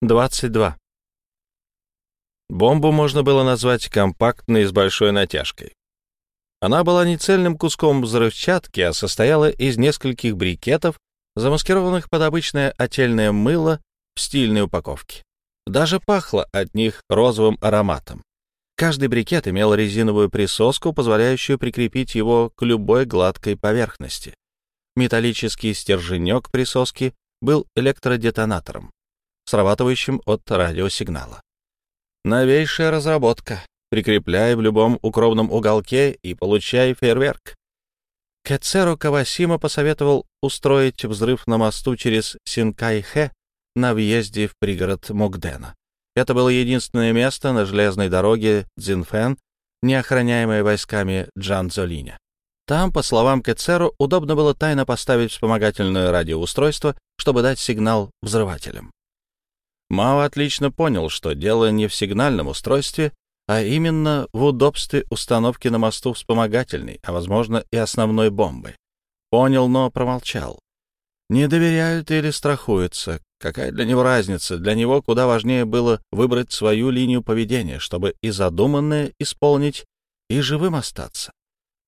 22. Бомбу можно было назвать компактной с большой натяжкой. Она была не цельным куском взрывчатки, а состояла из нескольких брикетов, замаскированных под обычное отельное мыло в стильной упаковке. Даже пахло от них розовым ароматом. Каждый брикет имел резиновую присоску, позволяющую прикрепить его к любой гладкой поверхности. Металлический стерженек присоски был электродетонатором срабатывающим от радиосигнала. Новейшая разработка. Прикрепляй в любом укромном уголке и получай фейерверк. Кэцеру Кавасима посоветовал устроить взрыв на мосту через Синкайхэ на въезде в пригород Мокдена. Это было единственное место на железной дороге Цзинфэн, не охраняемое войсками Джанзолиня. Там, по словам Кэцеру, удобно было тайно поставить вспомогательное радиоустройство, чтобы дать сигнал взрывателям. Мао отлично понял, что дело не в сигнальном устройстве, а именно в удобстве установки на мосту вспомогательной, а, возможно, и основной бомбы. Понял, но промолчал. Не доверяют или страхуются. Какая для него разница? Для него куда важнее было выбрать свою линию поведения, чтобы и задуманное исполнить, и живым остаться,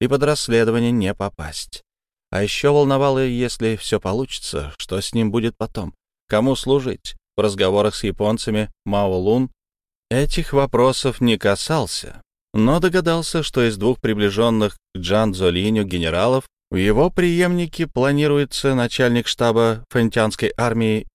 и под расследование не попасть. А еще волновало, если все получится, что с ним будет потом, кому служить, в разговорах с японцами Мао Лун этих вопросов не касался, но догадался, что из двух приближенных к Джан Цзолиню генералов в его преемнике планируется начальник штаба фэнтянской армии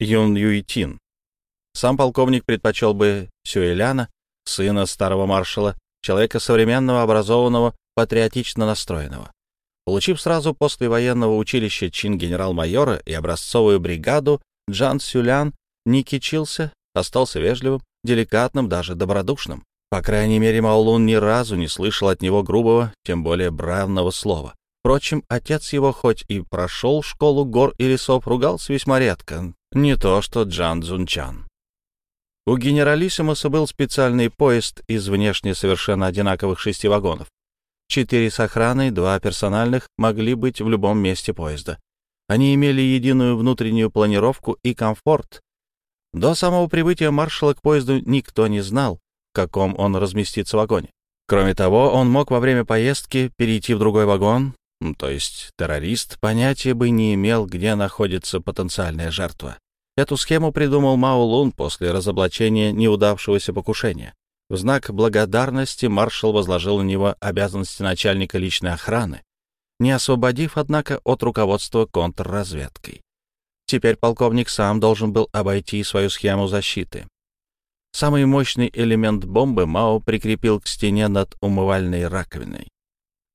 Юн Юйтин. Сам полковник предпочел бы Сюэляна, сына старого маршала, человека современного, образованного, патриотично настроенного. Получив сразу после военного училища чин генерал-майора и образцовую бригаду, Джан Сюлян не кичился, остался вежливым, деликатным, даже добродушным. По крайней мере, Маулун ни разу не слышал от него грубого, тем более бранного слова. Впрочем, отец его хоть и прошел школу гор и лесов, ругался весьма редко, не то что Джан Цзунчан. У генералиссимуса был специальный поезд из внешне совершенно одинаковых шести вагонов. Четыре с охраной, два персональных могли быть в любом месте поезда. Они имели единую внутреннюю планировку и комфорт. До самого прибытия маршала к поезду никто не знал, в каком он разместится в вагоне. Кроме того, он мог во время поездки перейти в другой вагон, то есть террорист понятия бы не имел, где находится потенциальная жертва. Эту схему придумал Мао Лун после разоблачения неудавшегося покушения. В знак благодарности маршал возложил на него обязанности начальника личной охраны, не освободив, однако, от руководства контрразведкой. Теперь полковник сам должен был обойти свою схему защиты. Самый мощный элемент бомбы Мао прикрепил к стене над умывальной раковиной.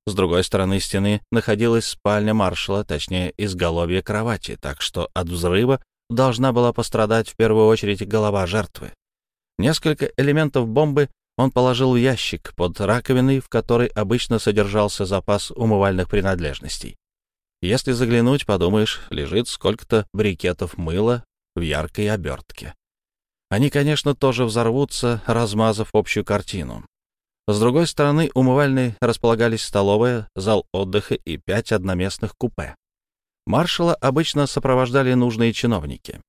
С другой стороны стены находилась спальня маршала, точнее, изголовье кровати, так что от взрыва должна была пострадать в первую очередь голова жертвы. Несколько элементов бомбы он положил в ящик под раковиной, в которой обычно содержался запас умывальных принадлежностей. Если заглянуть, подумаешь, лежит сколько-то брикетов мыла в яркой обертке. Они, конечно, тоже взорвутся, размазав общую картину. С другой стороны умывальной располагались столовая, зал отдыха и пять одноместных купе. Маршала обычно сопровождали нужные чиновники.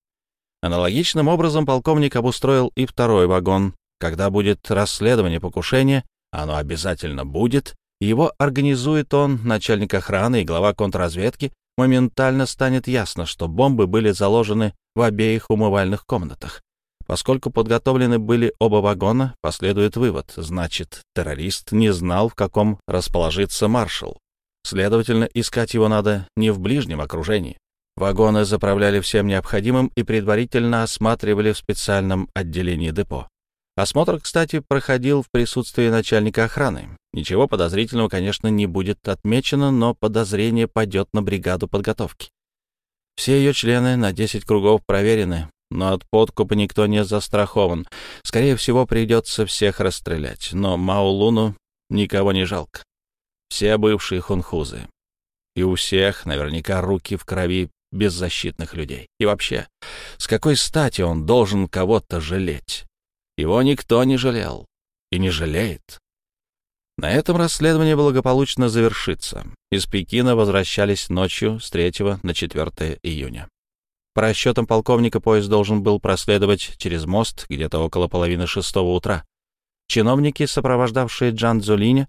Аналогичным образом полковник обустроил и второй вагон, когда будет расследование покушения, оно обязательно будет, его организует он, начальник охраны и глава контрразведки, моментально станет ясно, что бомбы были заложены в обеих умывальных комнатах. Поскольку подготовлены были оба вагона, последует вывод, значит, террорист не знал, в каком расположится маршал. Следовательно, искать его надо не в ближнем окружении. Вагоны заправляли всем необходимым и предварительно осматривали в специальном отделении депо. Осмотр, кстати, проходил в присутствии начальника охраны. Ничего подозрительного, конечно, не будет отмечено, но подозрение пойдет на бригаду подготовки. Все ее члены на 10 кругов проверены, но от подкупа никто не застрахован. Скорее всего, придется всех расстрелять, но Маулуну никого не жалко. Все бывшие хунхузы. И у всех наверняка руки в крови беззащитных людей. И вообще, с какой стати он должен кого-то жалеть? Его никто не жалел и не жалеет. На этом расследование благополучно завершится. Из Пекина возвращались ночью с 3 на 4 июня. По расчетам полковника, поезд должен был проследовать через мост где-то около половины шестого утра. Чиновники, сопровождавшие Джан Цзолиня,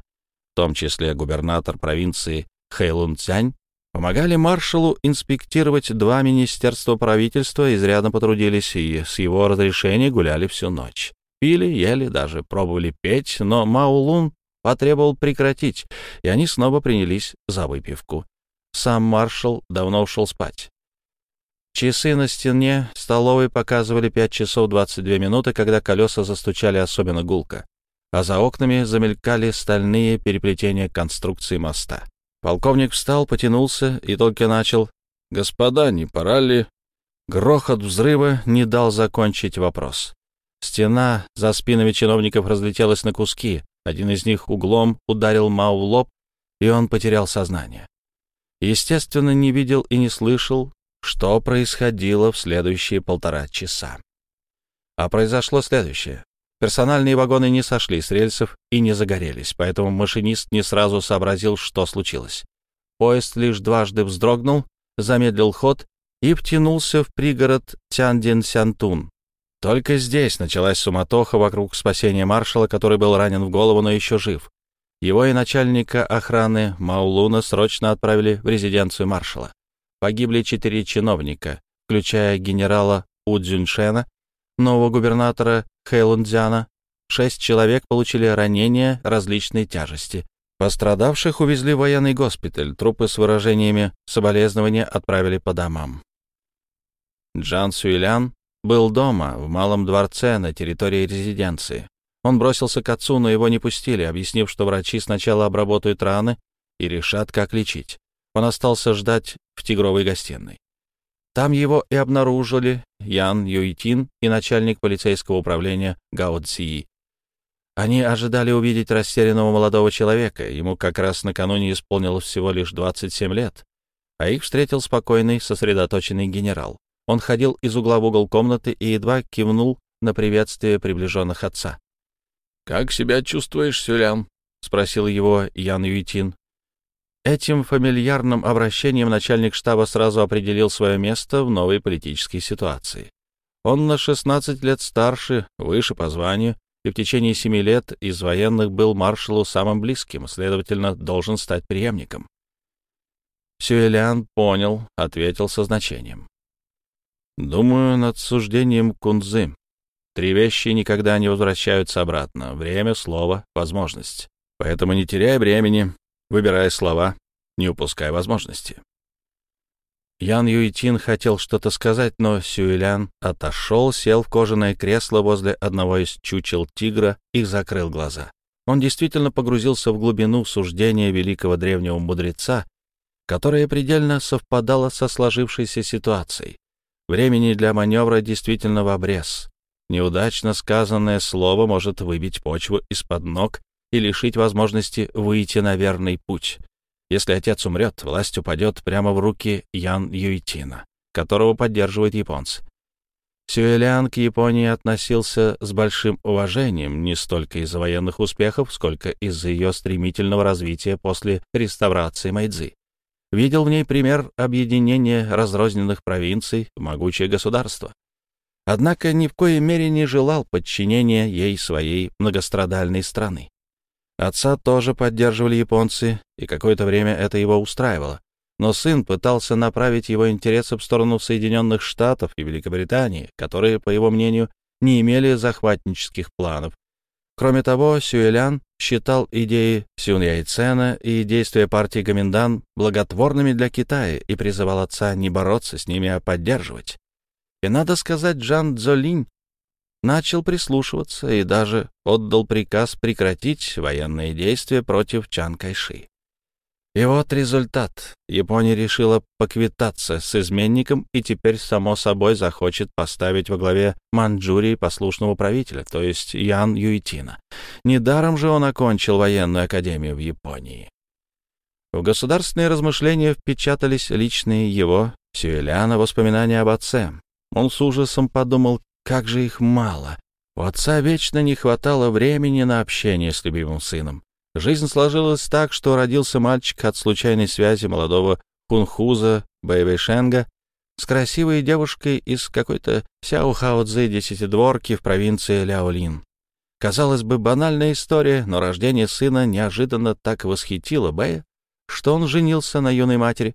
в том числе губернатор провинции Хэйлун Цянь, помогали маршалу инспектировать два министерства правительства, изрядно потрудились и с его разрешения гуляли всю ночь. Пили, ели, даже пробовали петь, но Маулун потребовал прекратить, и они снова принялись за выпивку. Сам маршал давно ушел спать. Часы на стене столовой показывали 5 часов 22 минуты, когда колеса застучали особенно гулко, а за окнами замелькали стальные переплетения конструкции моста. Полковник встал, потянулся и только начал «Господа, не пора ли?» Грохот взрыва не дал закончить вопрос. Стена за спинами чиновников разлетелась на куски. Один из них углом ударил Мау в лоб, и он потерял сознание. Естественно, не видел и не слышал, что происходило в следующие полтора часа. А произошло следующее. Персональные вагоны не сошли с рельсов и не загорелись, поэтому машинист не сразу сообразил, что случилось. Поезд лишь дважды вздрогнул, замедлил ход и втянулся в пригород Тяндин-Сянтун, только здесь началась суматоха вокруг спасения маршала, который был ранен в голову, но еще жив. Его и начальника охраны Маулуна срочно отправили в резиденцию маршала. Погибли четыре чиновника, включая генерала Удзюньшена, нового губернатора Хэйлундзяна. Шесть человек получили ранения различной тяжести. Пострадавших увезли в военный госпиталь, трупы с выражениями соболезнования отправили по домам. Джан Сюэлян был дома, в малом дворце на территории резиденции. Он бросился к отцу, но его не пустили, объяснив, что врачи сначала обработают раны и решат, как лечить. Он остался ждать в тигровой гостиной. Там его и обнаружили Ян Юйтин и начальник полицейского управления Гао Цзии. Они ожидали увидеть растерянного молодого человека, ему как раз накануне исполнилось всего лишь 27 лет, а их встретил спокойный, сосредоточенный генерал. Он ходил из угла в угол комнаты и едва кивнул на приветствие приближенных отца. «Как себя чувствуешь, Сюлян?» — спросил его Ян Юйтин. Этим фамильярным обращением начальник штаба сразу определил свое место в новой политической ситуации. Он на 16 лет старше, выше по званию, и в течение семи лет из военных был маршалу самым близким, следовательно, должен стать преемником. Сюэлян понял, ответил со значением. Думаю над суждением Кунзы. Три вещи никогда не возвращаются обратно. Время, слово, возможность. Поэтому не теряй времени, выбирай слова, не упускай возможности. Ян Юйтин хотел что-то сказать, но Сюэлян отошел, сел в кожаное кресло возле одного из чучел тигра и закрыл глаза. Он действительно погрузился в глубину суждения великого древнего мудреца, которое предельно совпадало со сложившейся ситуацией. Времени для маневра действительно в обрез. Неудачно сказанное слово может выбить почву из-под ног и лишить возможности выйти на верный путь. Если отец умрет, власть упадет прямо в руки Ян Юйтина, которого поддерживают японцы. Сюэлян к Японии относился с большим уважением не столько из-за военных успехов, сколько из-за ее стремительного развития после реставрации Майдзи видел в ней пример объединения разрозненных провинций в могучее государство. Однако ни в коей мере не желал подчинения ей своей многострадальной страны. Отца тоже поддерживали японцы, и какое-то время это его устраивало. Но сын пытался направить его интересы в сторону Соединенных Штатов и Великобритании, которые, по его мнению, не имели захватнических планов, Кроме того, Сюэлян считал идеи Сюн Яйцена и действия партии Гоминдан благотворными для Китая и призывал отца не бороться с ними, а поддерживать. И, надо сказать, Джан Цзолинь начал прислушиваться и даже отдал приказ прекратить военные действия против Чан Кайши. И вот результат. Япония решила поквитаться с изменником и теперь, само собой, захочет поставить во главе Манчжурии послушного правителя, то есть Ян Юйтина. Недаром же он окончил военную академию в Японии. В государственные размышления впечатались личные его, Сюэляна, воспоминания об отце. Он с ужасом подумал, как же их мало. У отца вечно не хватало времени на общение с любимым сыном. Жизнь сложилась так, что родился мальчик от случайной связи молодого хунхуза Бэйвэйшенга с красивой девушкой из какой-то Сяохао-Цзы десятидворки в провинции Ляолин. Казалось бы, банальная история, но рождение сына неожиданно так восхитило Бэя, что он женился на юной матери,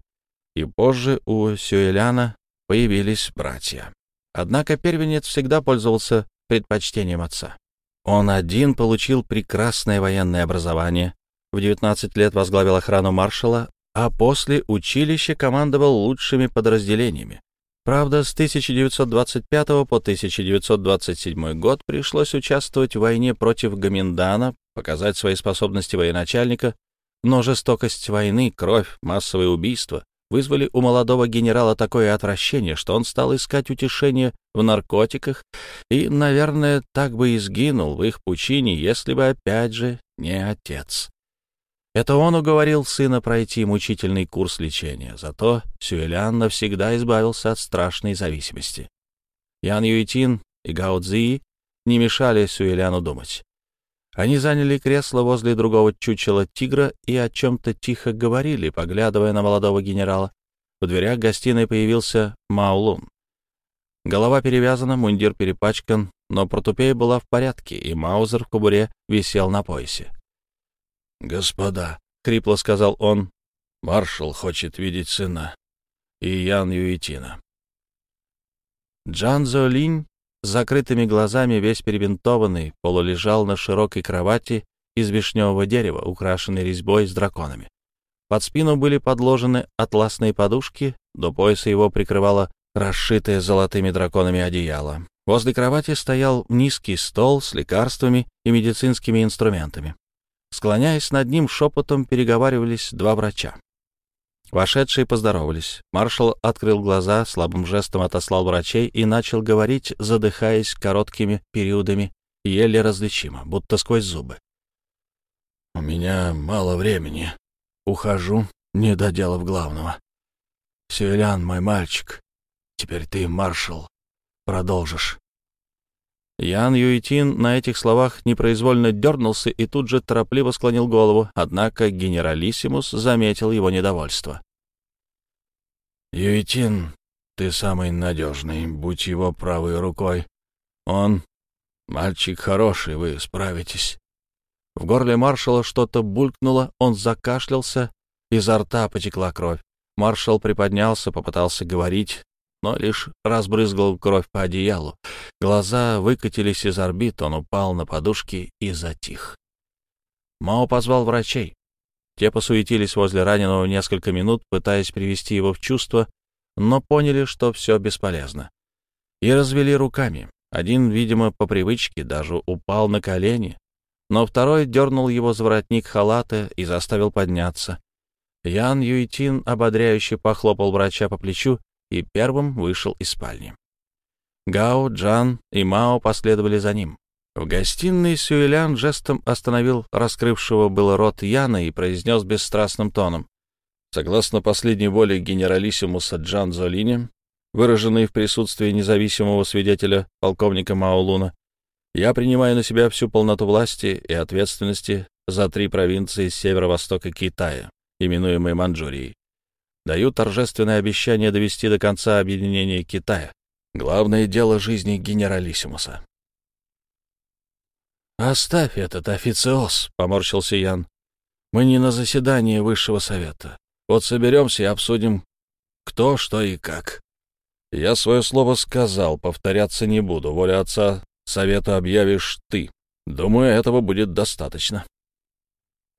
и позже у Сюэляна появились братья. Однако первенец всегда пользовался предпочтением отца. Он один получил прекрасное военное образование, в 19 лет возглавил охрану маршала, а после училища командовал лучшими подразделениями. Правда, с 1925 по 1927 год пришлось участвовать в войне против Гаминдана, показать свои способности военачальника, но жестокость войны, кровь, массовые убийства вызвали у молодого генерала такое отвращение, что он стал искать утешение в наркотиках и, наверное, так бы и сгинул в их пучине, если бы, опять же, не отец. Это он уговорил сына пройти мучительный курс лечения, зато Сюэлян навсегда избавился от страшной зависимости. Ян Юйтин и Гао Цзи не мешали Сюэляну думать. Они заняли кресло возле другого чучела тигра и о чем-то тихо говорили, поглядывая на молодого генерала. В дверях гостиной появился Маулун. Голова перевязана, мундир перепачкан, но протупея была в порядке, и Маузер в кобуре висел на поясе. «Господа», — хрипло сказал он, — «маршал хочет видеть сына и Ян Юитина». Джан Золинь с закрытыми глазами, весь перебинтованный, полулежал на широкой кровати из вишневого дерева, украшенной резьбой с драконами. Под спину были подложены атласные подушки, до пояса его прикрывало расшитое золотыми драконами одеяло. Возле кровати стоял низкий стол с лекарствами и медицинскими инструментами. Склоняясь над ним, шепотом переговаривались два врача. Вошедшие поздоровались. Маршал открыл глаза, слабым жестом отослал врачей и начал говорить, задыхаясь короткими периодами, еле различимо, будто сквозь зубы. «У меня мало времени. Ухожу, не доделав главного. Сюэлян, мой мальчик, теперь ты, маршал, продолжишь. Ян Юитин на этих словах непроизвольно дернулся и тут же торопливо склонил голову, однако генералиссимус заметил его недовольство. «Юитин, ты самый надежный, будь его правой рукой. Он мальчик хороший, вы справитесь». В горле маршала что-то булькнуло, он закашлялся, изо рта потекла кровь. Маршал приподнялся, попытался говорить, но лишь разбрызгал кровь по одеялу. Глаза выкатились из орбит, он упал на подушки и затих. Мао позвал врачей. Те посуетились возле раненого несколько минут, пытаясь привести его в чувство, но поняли, что все бесполезно. И развели руками. Один, видимо, по привычке даже упал на колени, но второй дернул его за воротник халата и заставил подняться. Ян Юйтин ободряюще похлопал врача по плечу и первым вышел из спальни. Гао, Джан и Мао последовали за ним. В гостиной Сюэлян жестом остановил раскрывшего было рот Яна и произнес бесстрастным тоном. Согласно последней воле генералиссимуса Джан Золине, выраженной в присутствии независимого свидетеля полковника Мао Луна, я принимаю на себя всю полноту власти и ответственности за три провинции северо-востока Китая, именуемые Манчжурией. Даю торжественное обещание довести до конца объединение Китая. Главное дело жизни генералиссимуса. «Оставь этот официоз», — поморщился Ян. «Мы не на заседании высшего совета. Вот соберемся и обсудим, кто, что и как. Я свое слово сказал, повторяться не буду. Воля отца совета объявишь ты. Думаю, этого будет достаточно».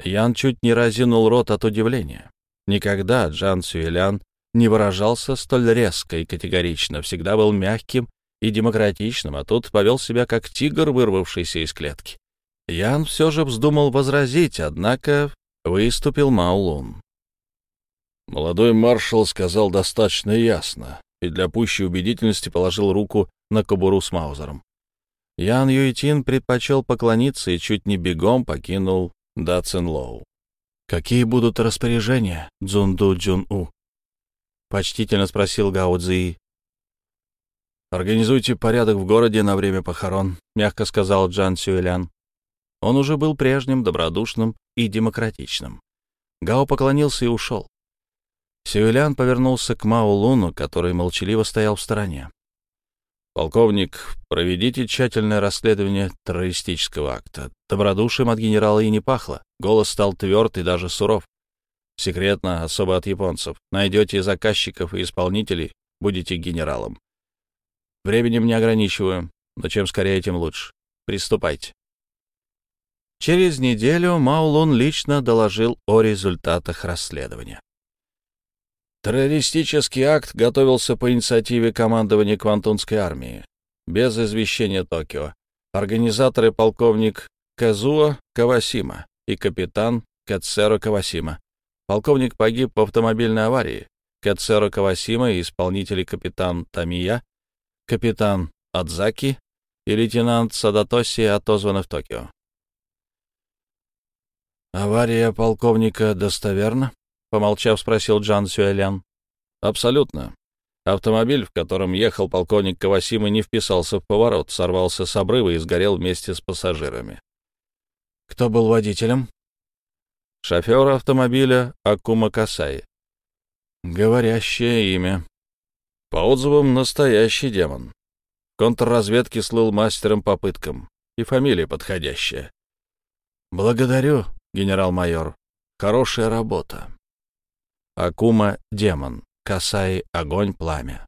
Ян чуть не разинул рот от удивления. Никогда Джан Сюэлян не выражался столь резко и категорично, всегда был мягким и демократичным, а тут повел себя как тигр, вырвавшийся из клетки. Ян все же вздумал возразить, однако выступил Маулун. Молодой маршал сказал достаточно ясно и для пущей убедительности положил руку на кобуру с Маузером. Ян Юйтин предпочел поклониться и чуть не бегом покинул Дацинлоу. «Какие будут распоряжения, Цзунду Джун-У?» — почтительно спросил Гао Цзи. «Организуйте порядок в городе на время похорон», — мягко сказал Джан Сюэлян. Он уже был прежним, добродушным и демократичным. Гао поклонился и ушел. Сюэлян повернулся к Мао Луну, который молчаливо стоял в стороне. «Полковник, проведите тщательное расследование террористического акта. Добродушием от генерала и не пахло. Голос стал тверд и даже суров. Секретно, особо от японцев. Найдете заказчиков и исполнителей, будете генералом. Временем не ограничиваю, но чем скорее, тем лучше. Приступайте». Через неделю Маулун лично доложил о результатах расследования. Террористический акт готовился по инициативе командования Квантунской армии, без извещения Токио. Организаторы полковник Казуо Кавасима и капитан Кацеро Кавасима. Полковник погиб в автомобильной аварии. Кацеро Кавасима и исполнители капитан Тамия, капитан Адзаки и лейтенант Садатоси отозваны в Токио. «Авария полковника достоверна?» — помолчав, спросил Джан Сюэлян. «Абсолютно. Автомобиль, в котором ехал полковник Кавасима, не вписался в поворот, сорвался с обрыва и сгорел вместе с пассажирами». «Кто был водителем?» «Шофер автомобиля Акума Касай». «Говорящее имя». По отзывам, настоящий демон. Контрразведки слыл мастером по пыткам. И фамилия подходящая. «Благодарю», генерал-майор. Хорошая работа. Акума — демон. Касай — огонь, пламя.